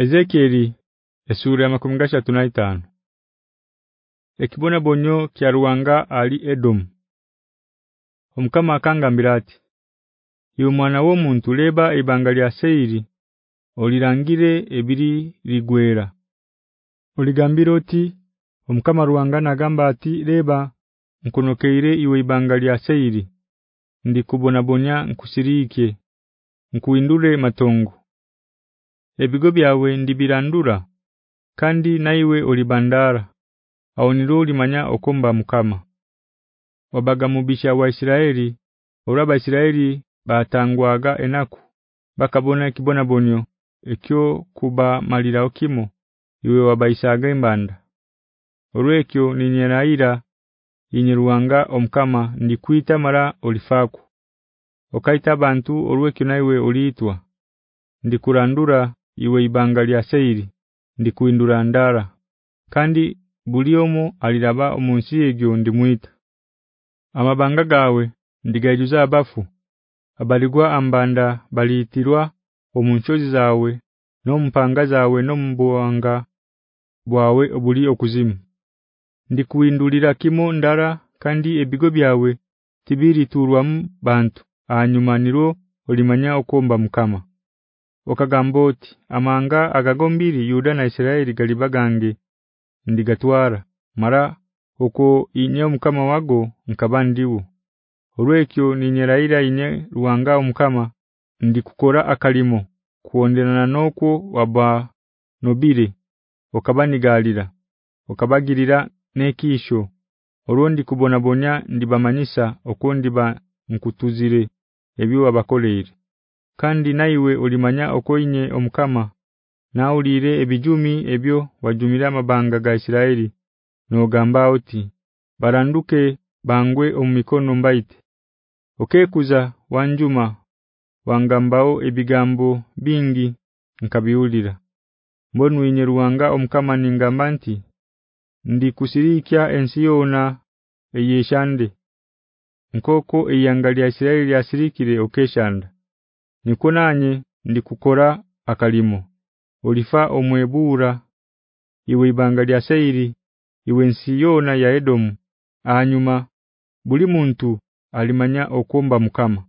Ezekieli esura makumgasha tunaitano Ekibona bonyo kya ruwanga ali Edom Omkama akanga mbirati Yumwana wo muntu leba ibangalia seiri olirangire ebiri ligwera Oligambiroti omkama ruwanga nagamba ati leba nkunokeire iwe ibangalia seiri ndikubona bonya nkusirike nkuindure matongo ebigo byawe ndibirandura kandi naiwe olibandara niruli olimanya okomba mukama mubisha wa Isiraeli uraba Isiraeli batangwaga enaku bakabona kibona bonyo ekyo kuba malira kimo iwe wabaisaga imbanda orw'ekyo ninyeraira inyiruwanga omkama ndikwita mara olifaku okaita bantu olwekyo naiwe oliitwa ndikurandura iwe ibanga lya seiri ndikuindura ndara kandi buliomo aliraba omunsi egyondi mwita amabanga gawe ndigajuza abafu abaligwa ambanda baliitirwa omunchozi zawe no mpanga zawe no mbuanga bwawe obuli okuzimu ndikuindulira kimo ndara kandi ebigo byawe tibiri turwa bantu anyumaniro olimanya okomba mkama okagamboti amanga agagombiri yuda na isiraeli galibagange ndigatwara mara uko inye omukama wago nkabandiwo olwekyo ninyeraira inye ruwanga omukama ndikukora akalimo kuonderana nokwo waba nobire okabanigalira okabagirira nekisho urundi kubonabonya ndibamanyisa okundi ba nkutuzire ebiwa bakoleere kandi naiwe olimanya okoinye omukama ulire ebijumi ebyo wajumira amabanga ga Isiraeli nogamba oti baranduke bangwe omikono mbaite okekuza wanjuma wangambao ebigambo bingi nkabiulira mbonu inyeruwanga omukama ningamba nti ndi kusirikia ensi yona eyeshande nkoko iyangalia Isiraeli asirikire okeshanda ndi ndikukora akalimo olifa omwebura iwe ibanga lya Seiri iwe nsiyona ya edomu anyuma buli muntu alimanya okomba mukama